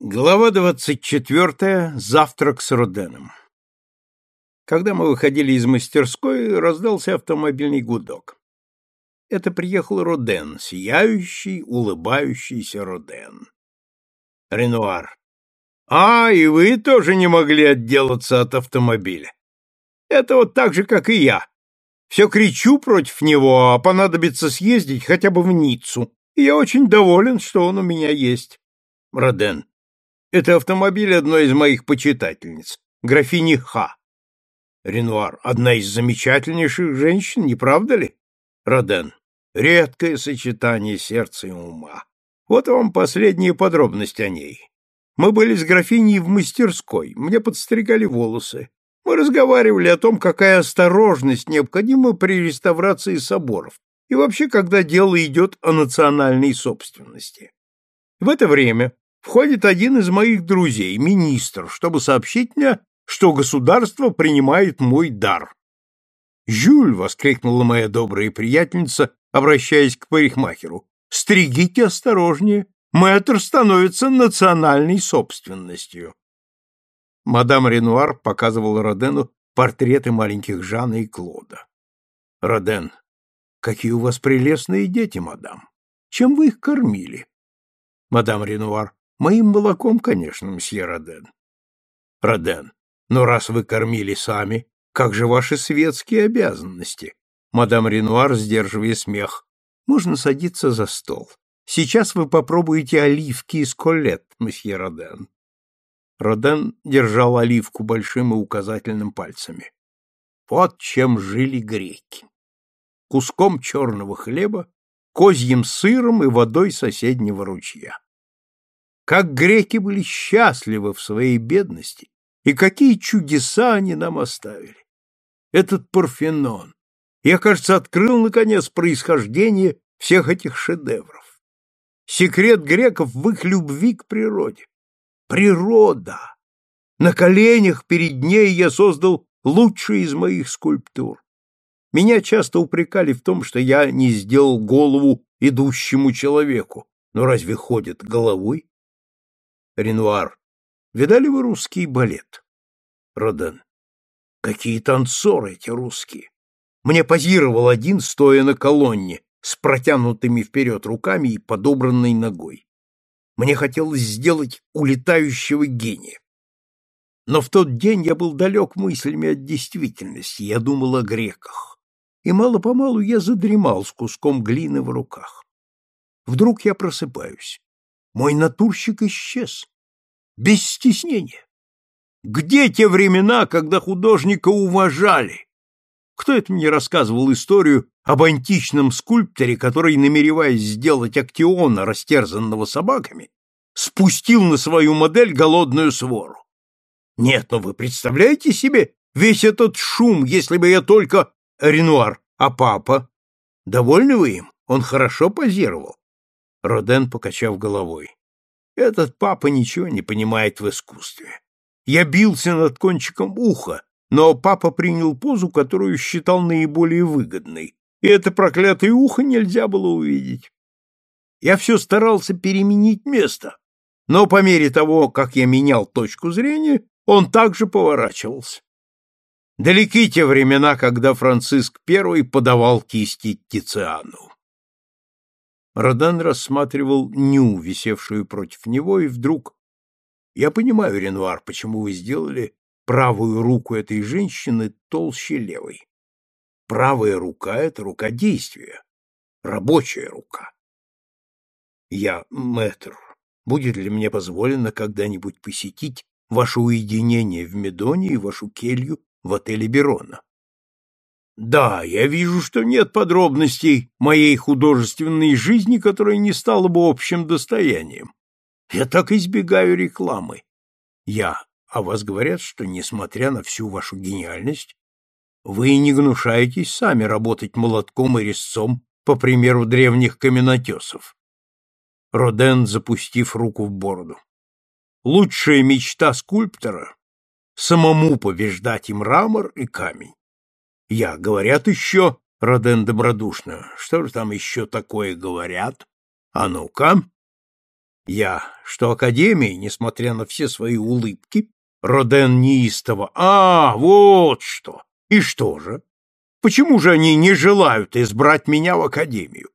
Глава двадцать четвертая. Завтрак с Роденом. Когда мы выходили из мастерской, раздался автомобильный гудок. Это приехал Роден, сияющий, улыбающийся Роден. Ренуар. А, и вы тоже не могли отделаться от автомобиля. Это вот так же, как и я. Все кричу против него, а понадобится съездить хотя бы в Ниццу. И я очень доволен, что он у меня есть. Роден. Это автомобиль одной из моих почитательниц, графини Х. Ренуар, одна из замечательнейших женщин, не правда ли? Роден, редкое сочетание сердца и ума. Вот вам последние подробности о ней. Мы были с графиней в мастерской, мне подстригали волосы. Мы разговаривали о том, какая осторожность необходима при реставрации соборов и вообще, когда дело идет о национальной собственности. В это время входит один из моих друзей, министр, чтобы сообщить мне, что государство принимает мой дар. «Жюль!» — воскликнула моя добрая приятельница, обращаясь к парикмахеру. «Стригите осторожнее, мэтр становится национальной собственностью». Мадам Ренуар показывала Родену портреты маленьких Жана и Клода. «Роден, какие у вас прелестные дети, мадам! Чем вы их кормили?» «Мадам Ренуар, Моим молоком, конечно, мсье Роден. Роден, но раз вы кормили сами, как же ваши светские обязанности? Мадам Ренуар, сдерживая смех. Можно садиться за стол. Сейчас вы попробуете оливки из коллет, мсье Роден. Роден держал оливку большим и указательным пальцами. Вот чем жили греки. Куском черного хлеба, козьим сыром и водой соседнего ручья. Как греки были счастливы в своей бедности, и какие чудеса они нам оставили. Этот Парфенон. Я, кажется, открыл, наконец, происхождение всех этих шедевров. Секрет греков в их любви к природе. Природа! На коленях перед ней я создал лучшие из моих скульптур. Меня часто упрекали в том, что я не сделал голову идущему человеку. Но разве ходят головой? Ренуар. Видали вы русский балет? Роден. Какие танцоры эти русские! Мне позировал один, стоя на колонне, с протянутыми вперед руками и подобранной ногой. Мне хотелось сделать улетающего гения. Но в тот день я был далек мыслями от действительности, я думал о греках. И мало-помалу я задремал с куском глины в руках. Вдруг я просыпаюсь. Мой натурщик исчез. Без стеснения. Где те времена, когда художника уважали? Кто это мне рассказывал историю об античном скульпторе, который, намереваясь сделать актиона, растерзанного собаками, спустил на свою модель голодную свору? Нет, но вы представляете себе весь этот шум, если бы я только... Ренуар, а папа? Довольны вы им? Он хорошо позировал. Роден, покачав головой. Этот папа ничего не понимает в искусстве. Я бился над кончиком уха, но папа принял позу, которую считал наиболее выгодной, и это проклятое ухо нельзя было увидеть. Я все старался переменить место, но по мере того, как я менял точку зрения, он также поворачивался. Далеки те времена, когда Франциск I подавал кисти Тициану. Родан рассматривал Ню, висевшую против него, и вдруг... Я понимаю, Ренуар, почему вы сделали правую руку этой женщины толще левой. Правая рука — это рука действия, рабочая рука. Я, мэтр, будет ли мне позволено когда-нибудь посетить ваше уединение в Медоне и вашу келью в отеле Берона? Да, я вижу, что нет подробностей моей художественной жизни, которая не стала бы общим достоянием. Я так избегаю рекламы. Я, а вас говорят, что, несмотря на всю вашу гениальность, вы не гнушаетесь сами работать молотком и резцом, по примеру древних каменотесов. Роден, запустив руку в бороду. Лучшая мечта скульптора — самому побеждать и мрамор, и камень. Я, говорят еще, Роден добродушно, что же там еще такое говорят? А ну-ка. Я, что Академия, несмотря на все свои улыбки, Роден неистово. А, вот что! И что же? Почему же они не желают избрать меня в Академию?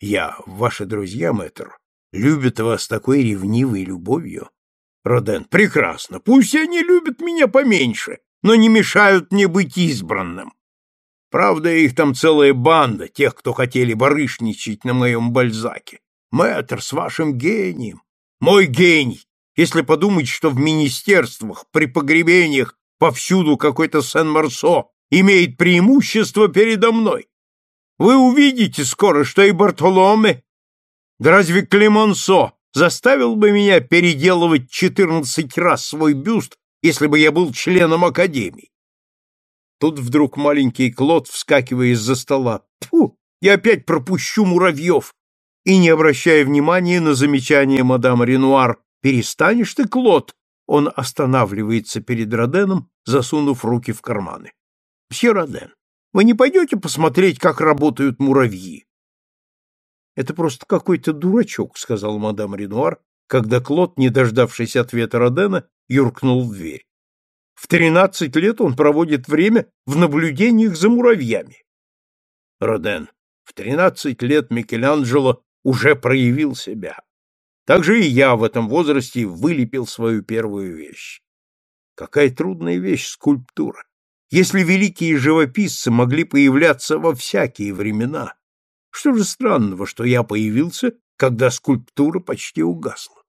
Я, ваши друзья, мэтр, любят вас такой ревнивой любовью. Роден, прекрасно. Пусть они любят меня поменьше, но не мешают мне быть избранным. Правда, их там целая банда, тех, кто хотели барышничать на моем бальзаке. Мэтр, с вашим гением. Мой гений. Если подумать, что в министерствах, при погребениях, повсюду какой-то Сен-Марсо имеет преимущество передо мной. Вы увидите скоро, что и Бартоломе. Да разве Клемонсо заставил бы меня переделывать четырнадцать раз свой бюст, если бы я был членом Академии? Тут вдруг маленький Клод, вскакивая из-за стола, «Фу, я опять пропущу муравьев!» И, не обращая внимания на замечание мадам Ренуар, «Перестанешь ты, Клод!» Он останавливается перед Роденом, засунув руки в карманы. «Мсье Роден, вы не пойдете посмотреть, как работают муравьи?» «Это просто какой-то дурачок», — сказал мадам Ренуар, когда Клод, не дождавшись ответа Родена, юркнул в дверь. В тринадцать лет он проводит время в наблюдениях за муравьями. Роден, в тринадцать лет Микеланджело уже проявил себя. Так же и я в этом возрасте вылепил свою первую вещь. Какая трудная вещь скульптура. Если великие живописцы могли появляться во всякие времена, что же странного, что я появился, когда скульптура почти угасла?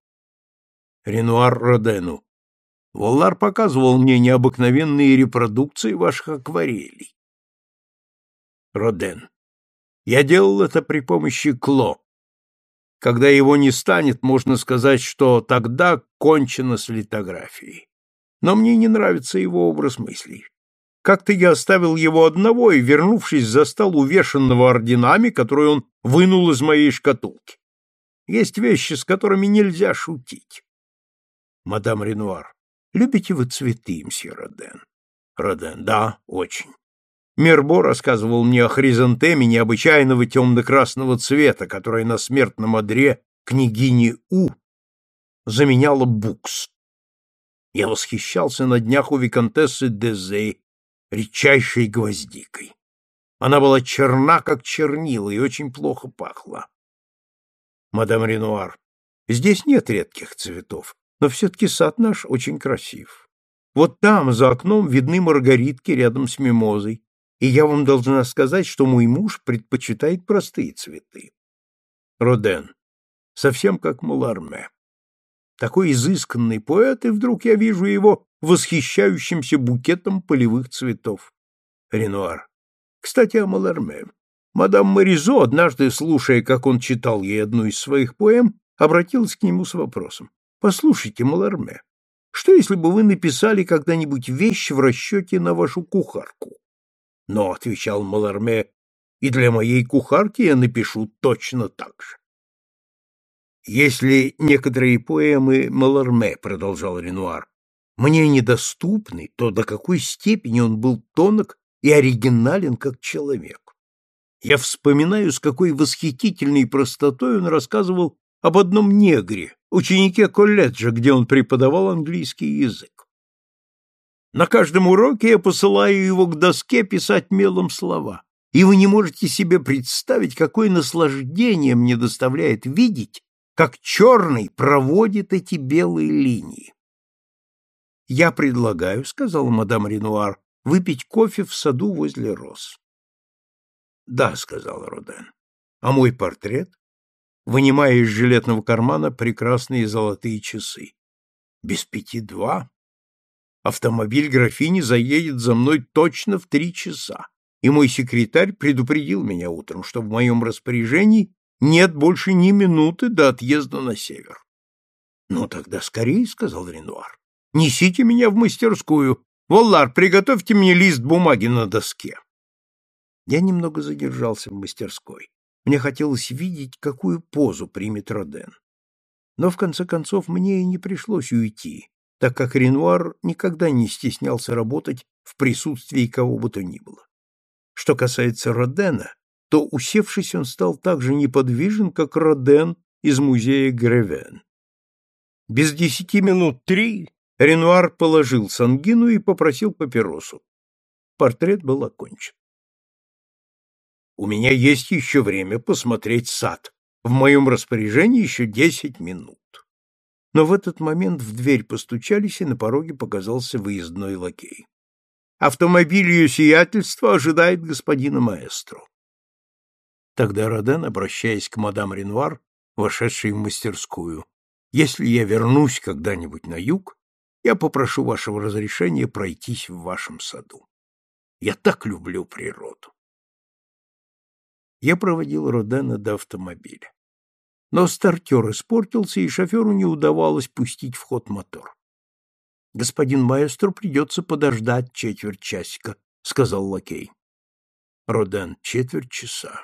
Ренуар Родену. Воллар показывал мне необыкновенные репродукции ваших акварелей. Роден. Я делал это при помощи Кло. Когда его не станет, можно сказать, что тогда кончено с литографией. Но мне не нравится его образ мыслей. Как-то я оставил его одного и, вернувшись, застал увешанного орденами, которые он вынул из моей шкатулки. Есть вещи, с которыми нельзя шутить. Мадам Ренуар. Любите вы цветы, мсье Роден? Роден, да, очень. Мербо рассказывал мне о хризантеме необычайного темно-красного цвета, которая на смертном одре княгини У заменяла букс. Я восхищался на днях у виконтессы Дезей, редчайшей гвоздикой. Она была черна, как чернила, и очень плохо пахла. Мадам Ренуар, здесь нет редких цветов но все-таки сад наш очень красив. Вот там, за окном, видны маргаритки рядом с мимозой, и я вам должна сказать, что мой муж предпочитает простые цветы. Роден. Совсем как Маларме. Такой изысканный поэт, и вдруг я вижу его восхищающимся букетом полевых цветов. Ренуар. Кстати, о Маларме. Мадам Маризо, однажды, слушая, как он читал ей одну из своих поэм, обратилась к нему с вопросом. Послушайте, Маларме, что если бы вы написали когда-нибудь вещь в расчете на вашу кухарку? Но, — отвечал Маларме, — и для моей кухарки я напишу точно так же. Если некоторые поэмы Маларме, — продолжал Ренуар, — мне недоступны, то до какой степени он был тонок и оригинален как человек. Я вспоминаю, с какой восхитительной простотой он рассказывал об одном негре, ученике колледжа, где он преподавал английский язык. На каждом уроке я посылаю его к доске писать мелом слова, и вы не можете себе представить, какое наслаждение мне доставляет видеть, как черный проводит эти белые линии. «Я предлагаю», — сказала мадам Ренуар, — «выпить кофе в саду возле роз». «Да», — сказал Роден. «А мой портрет?» Вынимая из жилетного кармана прекрасные золотые часы. Без пяти два. Автомобиль графини заедет за мной точно в три часа, и мой секретарь предупредил меня утром, что в моем распоряжении нет больше ни минуты до отъезда на север. — Ну, тогда скорее, — сказал Ренуар. — Несите меня в мастерскую. Воллар, приготовьте мне лист бумаги на доске. Я немного задержался в мастерской. Мне хотелось видеть, какую позу примет Роден. Но в конце концов мне и не пришлось уйти, так как Ренуар никогда не стеснялся работать в присутствии кого бы то ни было. Что касается Родена, то, усевшись, он стал так же неподвижен, как Роден из музея Гревен. Без десяти минут три Ренуар положил сангину и попросил папиросу. Портрет был окончен. У меня есть еще время посмотреть сад. В моем распоряжении еще десять минут. Но в этот момент в дверь постучались, и на пороге показался выездной лакей. Автомобиль ее сиятельства ожидает господина маэстро. Тогда Роден, обращаясь к мадам Ренуар, вошедшей в мастерскую, «Если я вернусь когда-нибудь на юг, я попрошу вашего разрешения пройтись в вашем саду. Я так люблю природу». Я проводил Родена до автомобиля. Но стартер испортился, и шоферу не удавалось пустить в ход мотор. Господин маэстро придется подождать четверть часика, сказал лакей. Роден, четверть часа.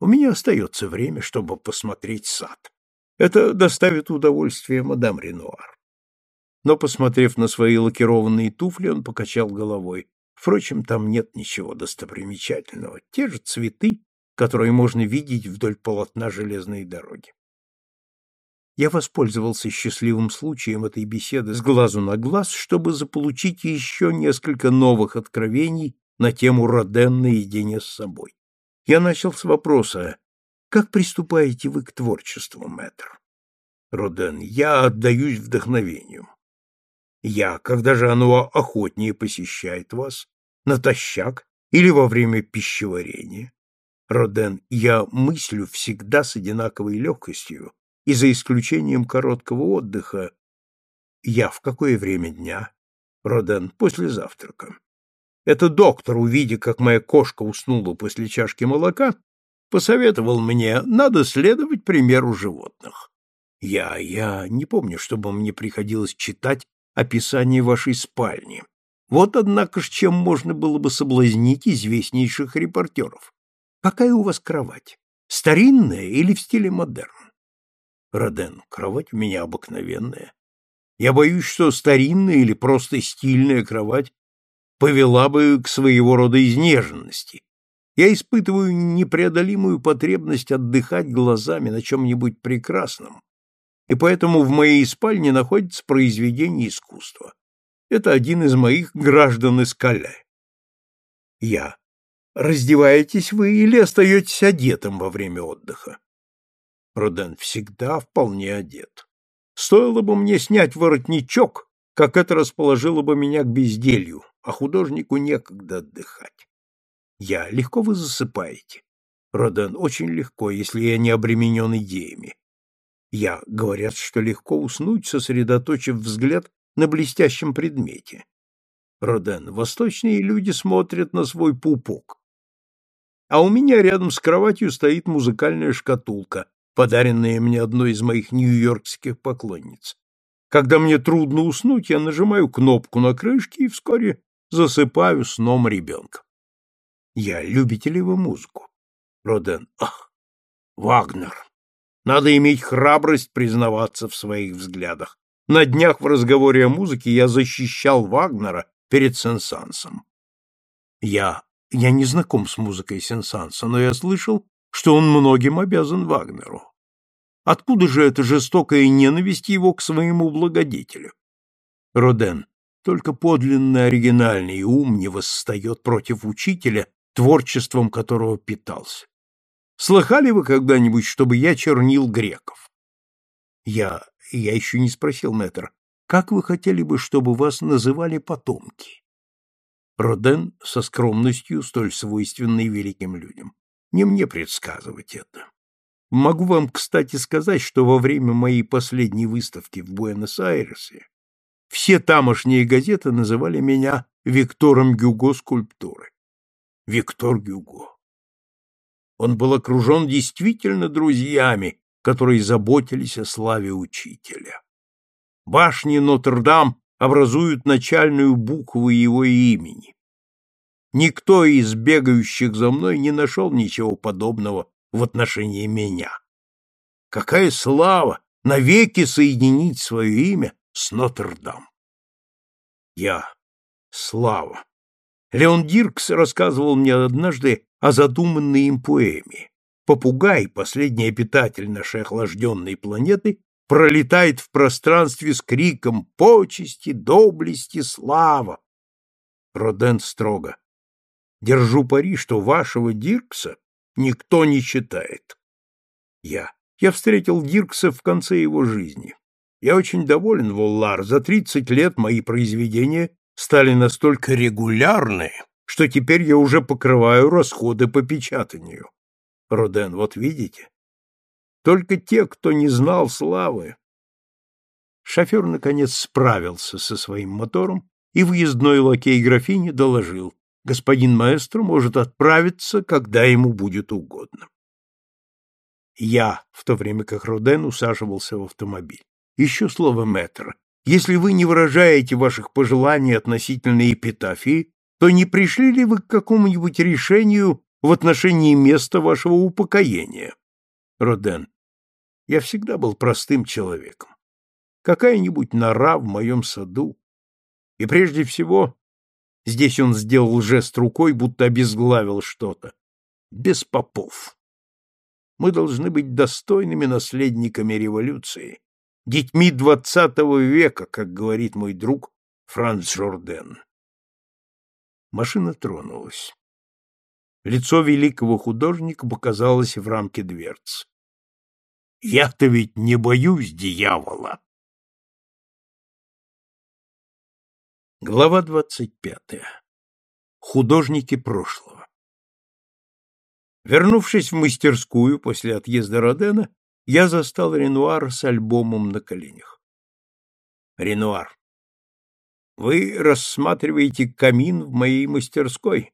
У меня остается время, чтобы посмотреть сад. Это доставит удовольствие мадам Ренуар. Но, посмотрев на свои лакированные туфли, он покачал головой. Впрочем, там нет ничего достопримечательного. Те же цветы, которые можно видеть вдоль полотна железной дороги. Я воспользовался счастливым случаем этой беседы с глазу на глаз, чтобы заполучить еще несколько новых откровений на тему Роден наедине с собой. Я начал с вопроса, как приступаете вы к творчеству, мэтр? Роден, я отдаюсь вдохновению. Я, когда же оно охотнее посещает вас, натощак или во время пищеварения? Роден, я мыслю всегда с одинаковой легкостью, и за исключением короткого отдыха. Я в какое время дня? Роден, после завтрака. Это доктор, увидя, как моя кошка уснула после чашки молока, посоветовал мне, надо следовать примеру животных. Я, я не помню, чтобы мне приходилось читать описание вашей спальни. Вот, однако ж, чем можно было бы соблазнить известнейших репортеров. Какая у вас кровать? Старинная или в стиле модерн? Роден, кровать у меня обыкновенная. Я боюсь, что старинная или просто стильная кровать повела бы к своего рода изнеженности. Я испытываю непреодолимую потребность отдыхать глазами на чем-нибудь прекрасном, и поэтому в моей спальне находится произведение искусства. Это один из моих граждан из Каля. Я. Раздеваетесь вы или остаетесь одетым во время отдыха? Роден всегда вполне одет. Стоило бы мне снять воротничок, как это расположило бы меня к безделью, а художнику некогда отдыхать. Я. Легко вы засыпаете. Роден. Очень легко, если я не обременен идеями. Я. Говорят, что легко уснуть, сосредоточив взгляд на блестящем предмете. Роден. Восточные люди смотрят на свой пупок. А у меня рядом с кроватью стоит музыкальная шкатулка, подаренные мне одной из моих нью-йоркских поклонниц. Когда мне трудно уснуть, я нажимаю кнопку на крышке и вскоре засыпаю сном ребенка. Я любите ли вы музыку? Роден. Ах, Вагнер. Надо иметь храбрость признаваться в своих взглядах. На днях в разговоре о музыке я защищал Вагнера перед Сенсансом. Я... Я не знаком с музыкой Сенсанса, но я слышал, что он многим обязан Вагнеру. Откуда же эта жестокая ненависть его к своему благодетелю? Роден, только подлинно оригинальный ум не восстает против учителя, творчеством которого питался. Слыхали вы когда-нибудь, чтобы я чернил греков? Я... я еще не спросил, мэтр, как вы хотели бы, чтобы вас называли потомки? Роден со скромностью, столь свойственной великим людям. Не мне предсказывать это. Могу вам, кстати, сказать, что во время моей последней выставки в Буэнос-Айресе все тамошние газеты называли меня Виктором Гюго скульптуры. Виктор Гюго. Он был окружен действительно друзьями, которые заботились о славе учителя. Башни Нотр-Дам образуют начальную букву его имени. Никто из бегающих за мной не нашел ничего подобного в отношении меня. Какая слава навеки соединить свое имя с Нотр-Дам! Я — слава. Леон Диркс рассказывал мне однажды о задуманной им поэме. Попугай, последний обитатель нашей охлажденной планеты, пролетает в пространстве с криком «Почести, доблести, слава!» Роден строго. Держу пари, что вашего Диркса никто не читает. Я. Я встретил Диркса в конце его жизни. Я очень доволен, Воллар. За тридцать лет мои произведения стали настолько регулярны, что теперь я уже покрываю расходы по печатанию. Роден, вот видите? Только те, кто не знал славы. Шофер, наконец, справился со своим мотором, и выездной лакей графини доложил. Господин маэстро может отправиться, когда ему будет угодно. Я, в то время как Роден усаживался в автомобиль. Еще слово, мэтр. Если вы не выражаете ваших пожеланий относительно эпитафии, то не пришли ли вы к какому-нибудь решению в отношении места вашего упокоения? Роден. Я всегда был простым человеком. Какая-нибудь нора в моем саду. И прежде всего, здесь он сделал жест рукой, будто обезглавил что-то. Без попов. Мы должны быть достойными наследниками революции, детьми двадцатого века, как говорит мой друг Франц Жорден. Машина тронулась. Лицо великого художника показалось в рамке дверц. Я-то ведь не боюсь дьявола. Глава двадцать пятая. Художники прошлого. Вернувшись в мастерскую после отъезда Родена, я застал Ренуар с альбомом на коленях. Ренуар, вы рассматриваете камин в моей мастерской.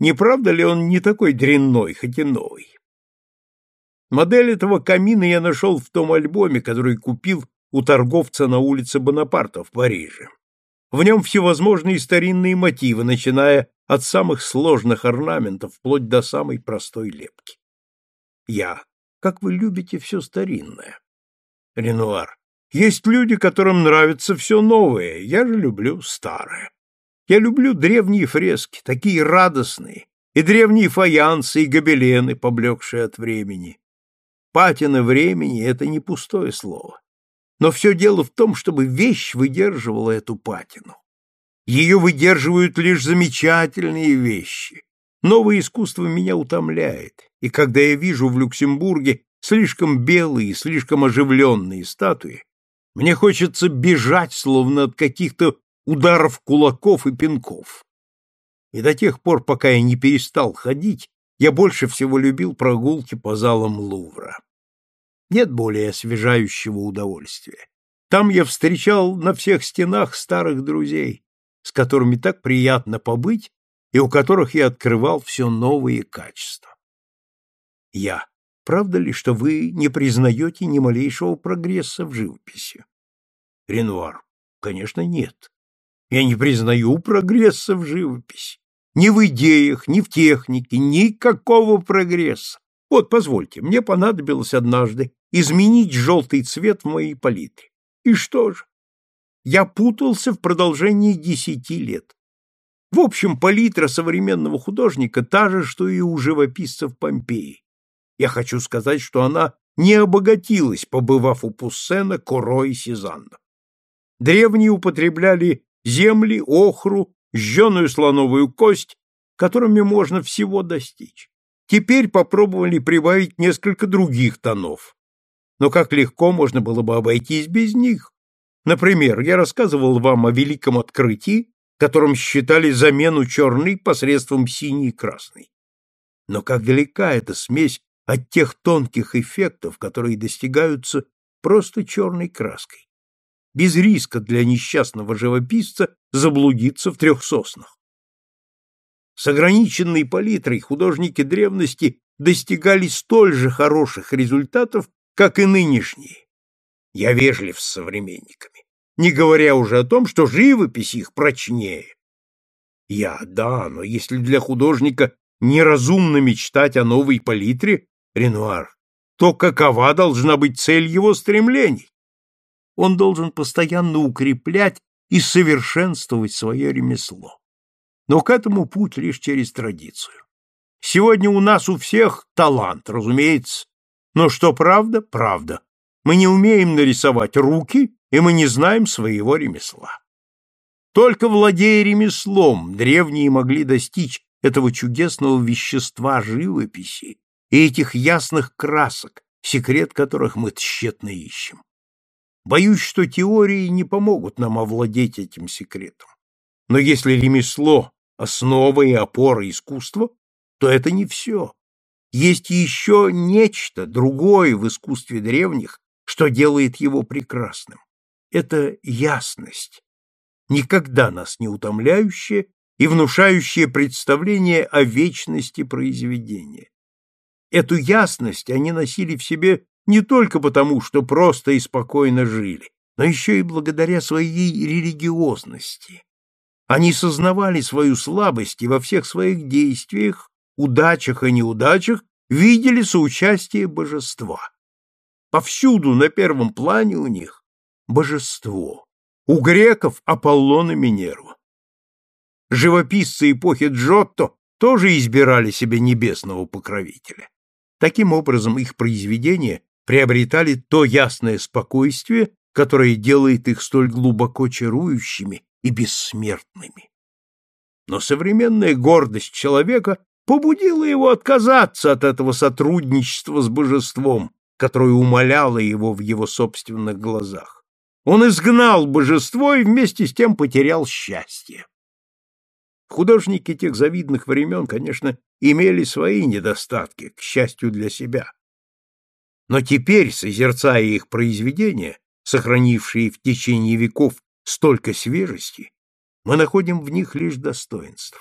Не правда ли он не такой дрянной, хоть и новый? Модель этого камина я нашел в том альбоме, который купил у торговца на улице Бонапарта в Париже. В нем всевозможные старинные мотивы, начиная от самых сложных орнаментов вплоть до самой простой лепки. Я. Как вы любите все старинное. Ренуар. Есть люди, которым нравится все новое, я же люблю старое. Я люблю древние фрески, такие радостные, и древние фаянсы и гобелены, поблекшие от времени. Патина времени — это не пустое слово. Но все дело в том, чтобы вещь выдерживала эту патину. Ее выдерживают лишь замечательные вещи. Новое искусство меня утомляет, и когда я вижу в Люксембурге слишком белые, слишком оживленные статуи, мне хочется бежать, словно от каких-то ударов кулаков и пинков. И до тех пор, пока я не перестал ходить, я больше всего любил прогулки по залам Лувра. Нет более освежающего удовольствия. Там я встречал на всех стенах старых друзей, с которыми так приятно побыть и у которых я открывал все новые качества. Я. Правда ли, что вы не признаете ни малейшего прогресса в живописи? Ренуар. Конечно, нет. Я не признаю прогресса в живописи. Ни в идеях, ни в технике, никакого прогресса. Вот, позвольте, мне понадобилось однажды изменить желтый цвет в моей палитре. И что же? Я путался в продолжении десяти лет. В общем, палитра современного художника та же, что и у живописцев Помпеи. Я хочу сказать, что она не обогатилась, побывав у Пуссена, Коро и Сезанна. Древние употребляли земли, охру, жженую слоновую кость, которыми можно всего достичь. Теперь попробовали прибавить несколько других тонов. Но как легко можно было бы обойтись без них? Например, я рассказывал вам о великом открытии, которым считали замену черной посредством синей и красной. Но как далека эта смесь от тех тонких эффектов, которые достигаются просто черной краской, без риска для несчастного живописца заблудиться в трех соснах. С ограниченной палитрой художники древности достигали столь же хороших результатов, как и нынешние. Я вежлив с современниками, не говоря уже о том, что живопись их прочнее. Я, да, но если для художника неразумно мечтать о новой палитре, Ренуар, то какова должна быть цель его стремлений? Он должен постоянно укреплять и совершенствовать свое ремесло. Но к этому путь лишь через традицию. Сегодня у нас у всех талант, разумеется. Но что правда, правда. мы не умеем нарисовать руки, и мы не знаем своего ремесла. Только владея ремеслом, древние могли достичь этого чудесного вещества живописи и этих ясных красок, секрет которых мы тщетно ищем. Боюсь, что теории не помогут нам овладеть этим секретом. Но если ремесло — основа и опора искусства, то это не все. Есть еще нечто другое в искусстве древних, что делает его прекрасным. Это ясность, никогда нас не утомляющая и внушающее представление о вечности произведения. Эту ясность они носили в себе не только потому, что просто и спокойно жили, но еще и благодаря своей религиозности. Они сознавали свою слабость и во всех своих действиях, удачах и неудачах видели соучастие божества. Повсюду на первом плане у них божество. У греков Аполлон и Минерва. Живописцы эпохи Джотто тоже избирали себе небесного покровителя. Таким образом, их произведения приобретали то ясное спокойствие, которое делает их столь глубоко чарующими и бессмертными. Но современная гордость человека побудила его отказаться от этого сотрудничества с божеством, которое умоляло его в его собственных глазах. Он изгнал божество и вместе с тем потерял счастье. Художники тех завидных времен, конечно, имели свои недостатки, к счастью для себя. Но теперь, созерцая их произведения, сохранившие в течение веков столько свежести, мы находим в них лишь достоинство.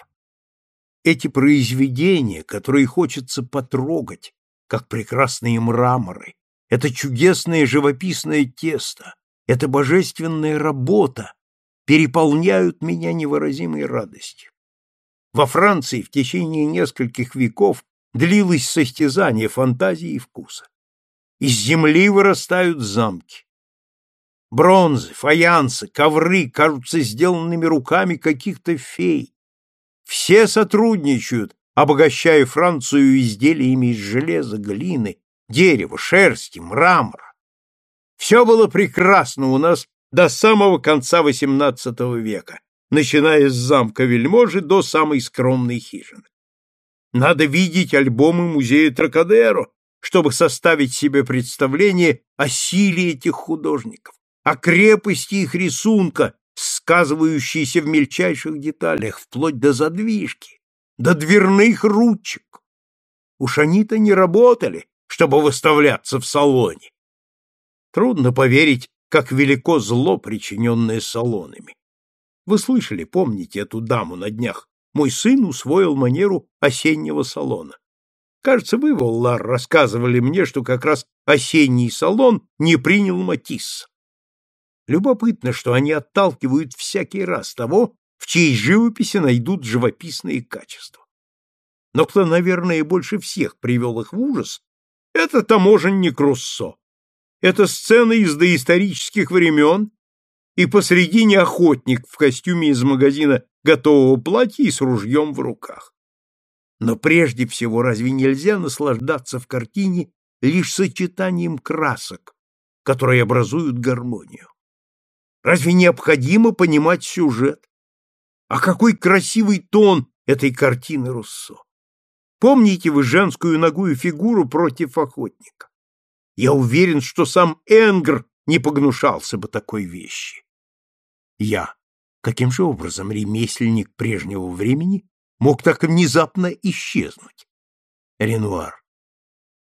Эти произведения, которые хочется потрогать, как прекрасные мраморы, это чудесное живописное тесто, эта божественная работа переполняют меня невыразимой радостью. Во Франции в течение нескольких веков длилось состязание фантазии и вкуса. Из земли вырастают замки. Бронзы, фаянсы, ковры кажутся сделанными руками каких-то фей. Все сотрудничают, обогащая Францию изделиями из железа, глины, дерева, шерсти, мрамора. Все было прекрасно у нас до самого конца XVIII века, начиная с замка вельможи до самой скромной хижины. Надо видеть альбомы музея Тракадеро, чтобы составить себе представление о силе этих художников, о крепости их рисунка, сказывающейся в мельчайших деталях, вплоть до задвижки, до дверных ручек. Уж они-то не работали, чтобы выставляться в салоне. Трудно поверить, как велико зло, причиненное салонами. Вы слышали, помните эту даму на днях? Мой сын усвоил манеру осеннего салона. Кажется, вы, Воллар, рассказывали мне, что как раз осенний салон не принял Матисса. Любопытно, что они отталкивают всякий раз того, в чьей живописи найдут живописные качества. Но кто, наверное, больше всех привел их в ужас, это таможенник Руссо. Это сцена из доисторических времен, и посредине охотник в костюме из магазина готового платья и с ружьем в руках. Но прежде всего разве нельзя наслаждаться в картине лишь сочетанием красок, которые образуют гармонию? Разве необходимо понимать сюжет? А какой красивый тон этой картины Руссо! Помните вы женскую ногую фигуру против охотника? Я уверен, что сам Энгр не погнушался бы такой вещи. Я. Каким же образом ремесленник прежнего времени мог так внезапно исчезнуть? Ренуар.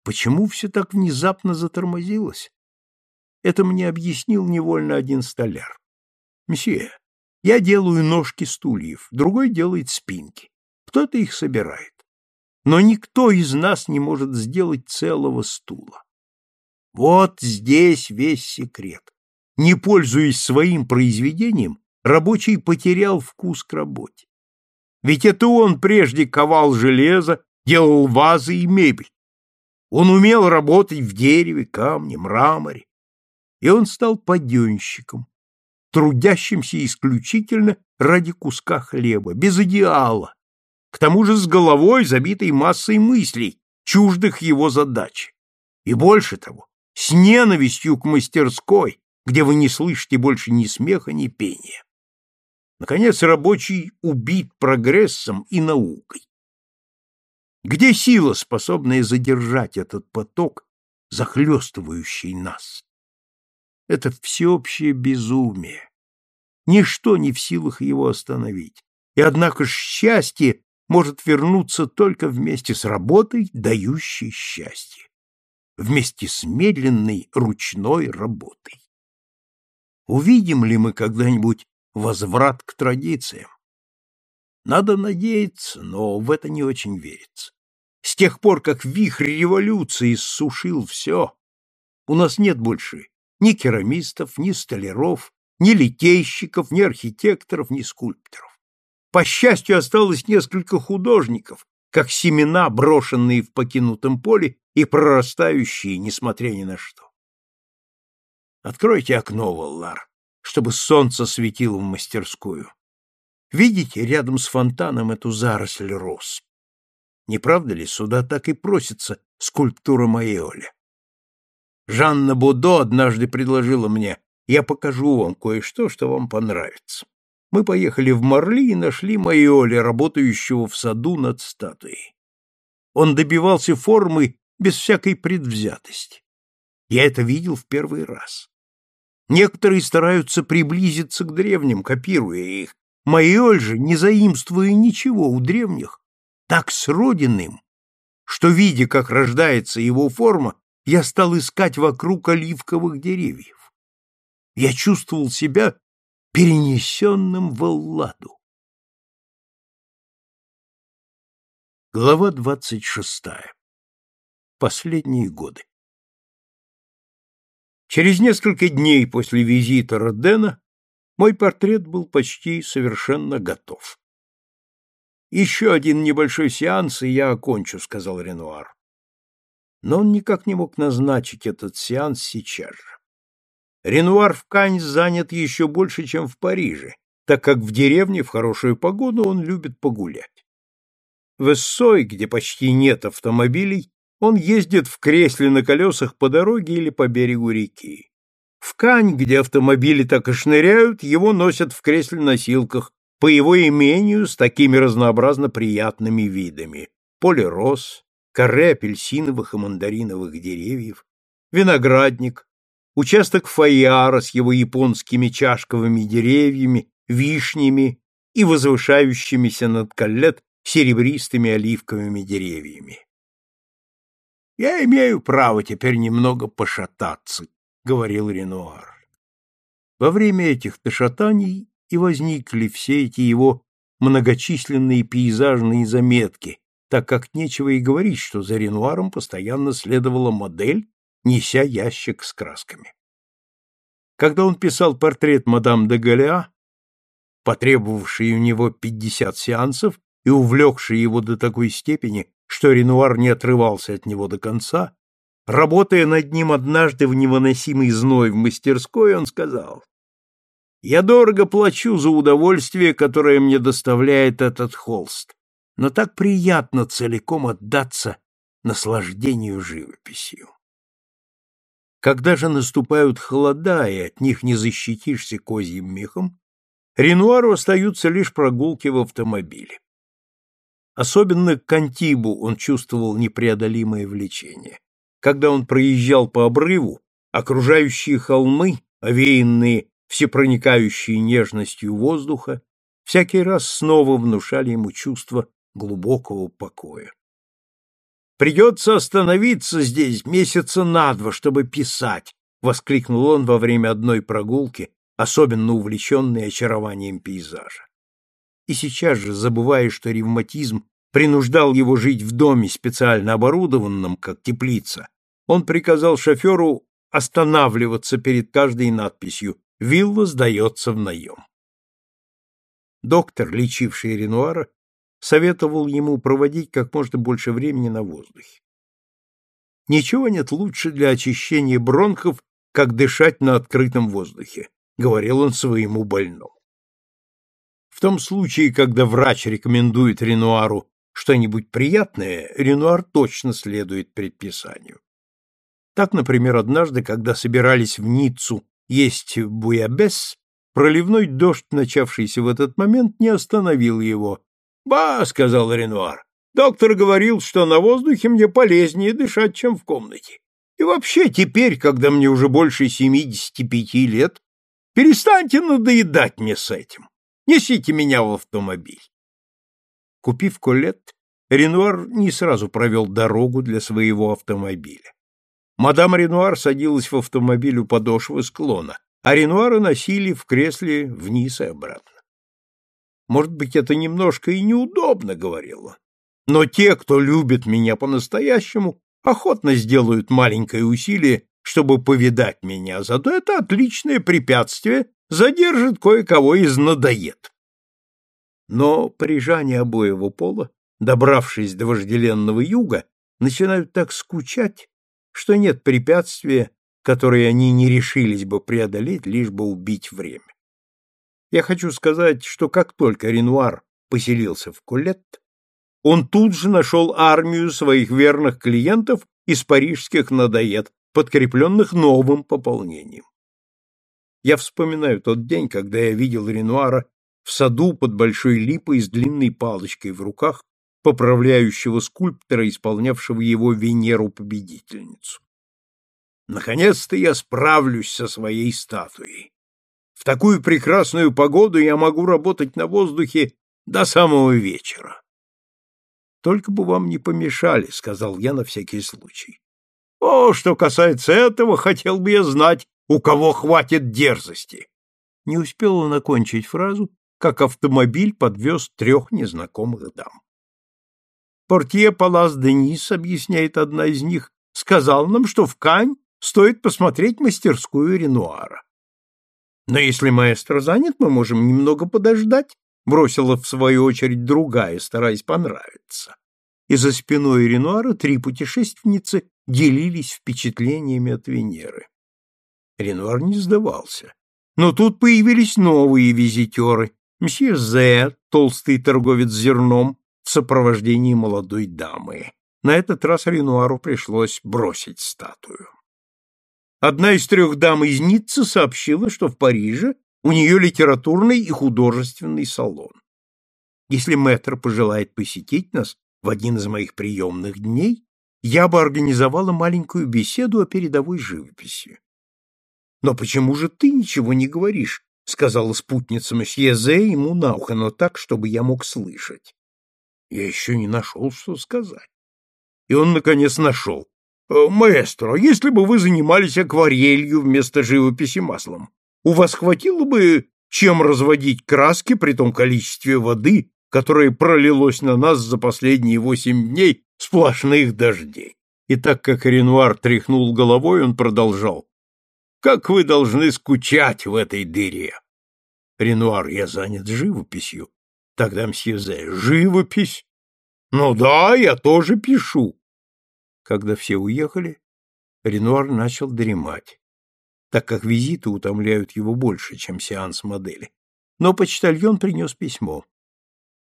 Почему все так внезапно затормозилось? Это мне объяснил невольно один столяр. Месье, я делаю ножки стульев, другой делает спинки. Кто-то их собирает. Но никто из нас не может сделать целого стула. Вот здесь весь секрет. Не пользуясь своим произведением, рабочий потерял вкус к работе. Ведь это он прежде ковал железо, делал вазы и мебель. Он умел работать в дереве, камне, мраморе. И он стал паденщиком, трудящимся исключительно ради куска хлеба, без идеала, к тому же с головой, забитой массой мыслей, чуждых его задачи. И больше того, с ненавистью к мастерской, где вы не слышите больше ни смеха, ни пения. Наконец, рабочий убит прогрессом и наукой. Где сила, способная задержать этот поток, захлестывающий нас? Это всеобщее безумие. Ничто не в силах его остановить. И однако ж счастье может вернуться только вместе с работой, дающей счастье. Вместе с медленной ручной работой. Увидим ли мы когда-нибудь возврат к традициям? Надо надеяться, но в это не очень верится. С тех пор, как вихрь революции сушил все, у нас нет больше ни керамистов, ни столяров, ни литейщиков, ни архитекторов, ни скульпторов. По счастью, осталось несколько художников, как семена, брошенные в покинутом поле и прорастающие, несмотря ни на что. Откройте окно, Валлар, чтобы солнце светило в мастерскую. Видите рядом с фонтаном эту заросль роз? Не правда ли, сюда так и просится скульптура Майоли? Жанна Будо однажды предложила мне, я покажу вам кое-что, что вам понравится. Мы поехали в Марли и нашли Майоли, работающего в саду над статуей. Он добивался формы без всякой предвзятости. Я это видел в первый раз. Некоторые стараются приблизиться к древним, копируя их. Майоль же, не заимствуя ничего у древних, так сроден им, что, видя, как рождается его форма, я стал искать вокруг оливковых деревьев. Я чувствовал себя перенесенным в Алладу. Глава двадцать шестая. Последние годы. Через несколько дней после визита Родена мой портрет был почти совершенно готов. Еще один небольшой сеанс, и я окончу, сказал Ренуар. Но он никак не мог назначить этот сеанс сейчас же. Ренуар в Кань занят еще больше, чем в Париже, так как в деревне в хорошую погоду он любит погулять. В Эссой, где почти нет автомобилей, он ездит в кресле на колесах по дороге или по берегу реки. В Кань, где автомобили так и шныряют, его носят в кресле-носилках, по его имению с такими разнообразно приятными видами. Поле роз, коры апельсиновых и мандариновых деревьев, виноградник, участок фаяра с его японскими чашковыми деревьями, вишнями и возвышающимися над коллет серебристыми оливковыми деревьями. «Я имею право теперь немного пошататься», — говорил Ренуар. Во время этих пешатаний и возникли все эти его многочисленные пейзажные заметки, так как нечего и говорить, что за Ренуаром постоянно следовала модель, неся ящик с красками. Когда он писал портрет мадам де Галеа, потребовавший у него пятьдесят сеансов и увлекший его до такой степени, что Ренуар не отрывался от него до конца, работая над ним однажды в невыносимый зной в мастерской, он сказал, я дорого плачу за удовольствие, которое мне доставляет этот холст, но так приятно целиком отдаться наслаждению живописью. Когда же наступают холода, и от них не защитишься козьим мехом, Ренуару остаются лишь прогулки в автомобиле. Особенно к Антибу он чувствовал непреодолимое влечение. Когда он проезжал по обрыву, окружающие холмы, овеянные всепроникающие нежностью воздуха, всякий раз снова внушали ему чувство глубокого покоя. «Придется остановиться здесь месяца на два, чтобы писать», — воскликнул он во время одной прогулки, особенно увлеченный очарованием пейзажа. И сейчас же, забывая, что ревматизм принуждал его жить в доме, специально оборудованном, как теплица, он приказал шоферу останавливаться перед каждой надписью Вилла сдается в наем. Доктор, лечивший Ренуара, советовал ему проводить как можно больше времени на воздухе. Ничего нет лучше для очищения бронхов, как дышать на открытом воздухе, говорил он своему больному. В том случае, когда врач рекомендует Ренуару что-нибудь приятное, Ренуар точно следует предписанию. Так, например, однажды, когда собирались в Ниццу есть буябес, проливной дождь, начавшийся в этот момент, не остановил его. «Ба!» — сказал Ренуар. «Доктор говорил, что на воздухе мне полезнее дышать, чем в комнате. И вообще теперь, когда мне уже больше семидесяти пяти лет, перестаньте надоедать мне с этим. Несите меня в автомобиль». Купив колет, Ренуар не сразу провел дорогу для своего автомобиля. Мадам Ренуар садилась в автомобиль у подошвы склона, а Ренуара носили в кресле вниз и обратно. «Может быть, это немножко и неудобно», — говорил он. «Но те, кто любит меня по-настоящему, охотно сделают маленькое усилие, чтобы повидать меня, зато это отличное препятствие задержит кое-кого из надоед». Но парижане обоего пола, добравшись до вожделенного юга, начинают так скучать, что нет препятствия, которое они не решились бы преодолеть, лишь бы убить время. Я хочу сказать, что как только Ренуар поселился в Кулет, он тут же нашел армию своих верных клиентов из парижских надоед, подкрепленных новым пополнением. Я вспоминаю тот день, когда я видел Ренуара в саду под большой липой с длинной палочкой в руках, поправляющего скульптора, исполнявшего его Венеру-победительницу. Наконец-то я справлюсь со своей статуей. В такую прекрасную погоду я могу работать на воздухе до самого вечера. Только бы вам не помешали, сказал я на всякий случай. О, что касается этого, хотел бы я знать, у кого хватит дерзости. Не успел он окончить фразу, как автомобиль подвез трех незнакомых дам. Портье Палас Денис, объясняет одна из них, сказал нам, что в Кань стоит посмотреть мастерскую Ренуара. Но если маэстро занят, мы можем немного подождать, бросила в свою очередь другая, стараясь понравиться. И за спиной Ренуара три путешественницы делились впечатлениями от Венеры. Ренуар не сдавался. Но тут появились новые визитеры. Мсье Зе, толстый торговец зерном, в сопровождении молодой дамы. На этот раз Ренуару пришлось бросить статую. Одна из трех дам из Ниццы сообщила, что в Париже у нее литературный и художественный салон. Если мэтр пожелает посетить нас в один из моих приемных дней, я бы организовала маленькую беседу о передовой живописи. Но почему же ты ничего не говоришь? сказала спутница месье Зе ему на ухо, но так, чтобы я мог слышать. Я еще не нашел, что сказать. И он, наконец, нашел. «Э, «Маэстро, если бы вы занимались акварелью вместо живописи маслом, у вас хватило бы чем разводить краски при том количестве воды, которое пролилось на нас за последние восемь дней сплошных дождей?» И так как Ренуар тряхнул головой, он продолжал. «Как вы должны скучать в этой дыре!» «Ренуар, я занят живописью. Тогда мсье Зе, живопись? Ну да, я тоже пишу. Когда все уехали, Ренуар начал дремать, так как визиты утомляют его больше, чем сеанс модели. Но почтальон принес письмо.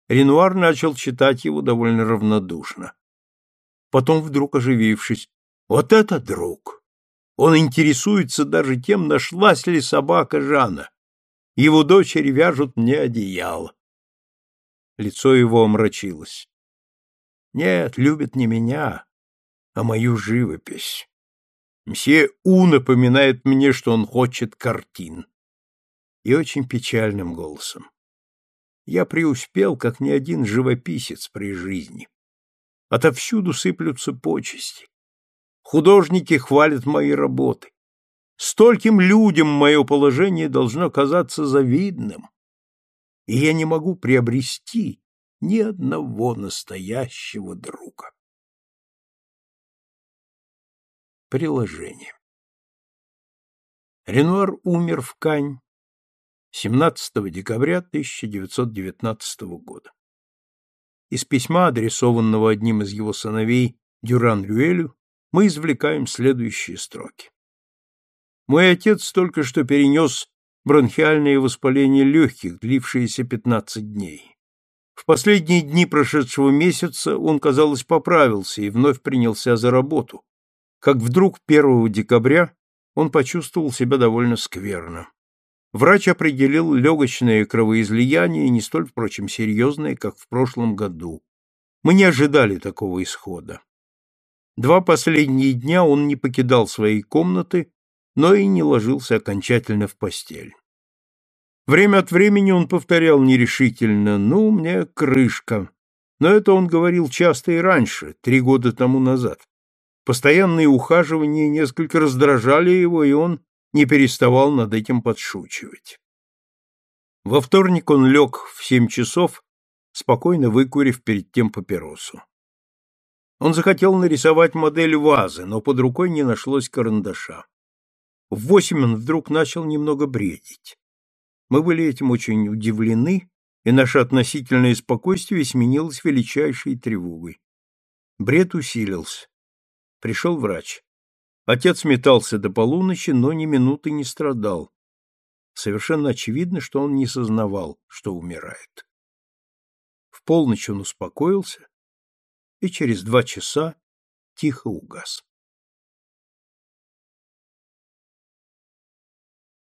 Ренуар начал читать его довольно равнодушно. Потом, вдруг оживившись, «Вот это друг! Он интересуется даже тем, нашлась ли собака Жана. Его дочери вяжут мне одеяло. Лицо его омрачилось. Нет, любит не меня, а мою живопись. Мсье У напоминает мне, что он хочет картин. И очень печальным голосом. Я преуспел, как ни один живописец при жизни. Отовсюду сыплются почести. Художники хвалят мои работы. Стольким людям мое положение должно казаться завидным и я не могу приобрести ни одного настоящего друга. Приложение. Ренуар умер в Кань 17 декабря 1919 года. Из письма, адресованного одним из его сыновей Дюран-Рюэлю, мы извлекаем следующие строки. Мой отец только что перенес бронхиальное воспаление легких, длившееся 15 дней. В последние дни прошедшего месяца он, казалось, поправился и вновь принялся за работу. как вдруг 1 декабря он почувствовал себя довольно скверно. Врач определил легочное кровоизлияние, не столь, впрочем, серьезное, как в прошлом году. Мы не ожидали такого исхода. Два последние дня он не покидал своей комнаты, но и не ложился окончательно в постель. Время от времени он повторял нерешительно «Ну, мне крышка». Но это он говорил часто и раньше, три года тому назад. Постоянные ухаживания несколько раздражали его, и он не переставал над этим подшучивать. Во вторник он лег в семь часов, спокойно выкурив перед тем папиросу. Он захотел нарисовать модель вазы, но под рукой не нашлось карандаша. В восемь он вдруг начал немного бредить. Мы были этим очень удивлены, и наше относительное спокойствие сменилось величайшей тревогой. Бред усилился. Пришел врач. Отец метался до полуночи, но ни минуты не страдал. Совершенно очевидно, что он не сознавал, что умирает. В полночь он успокоился и через два часа тихо угас.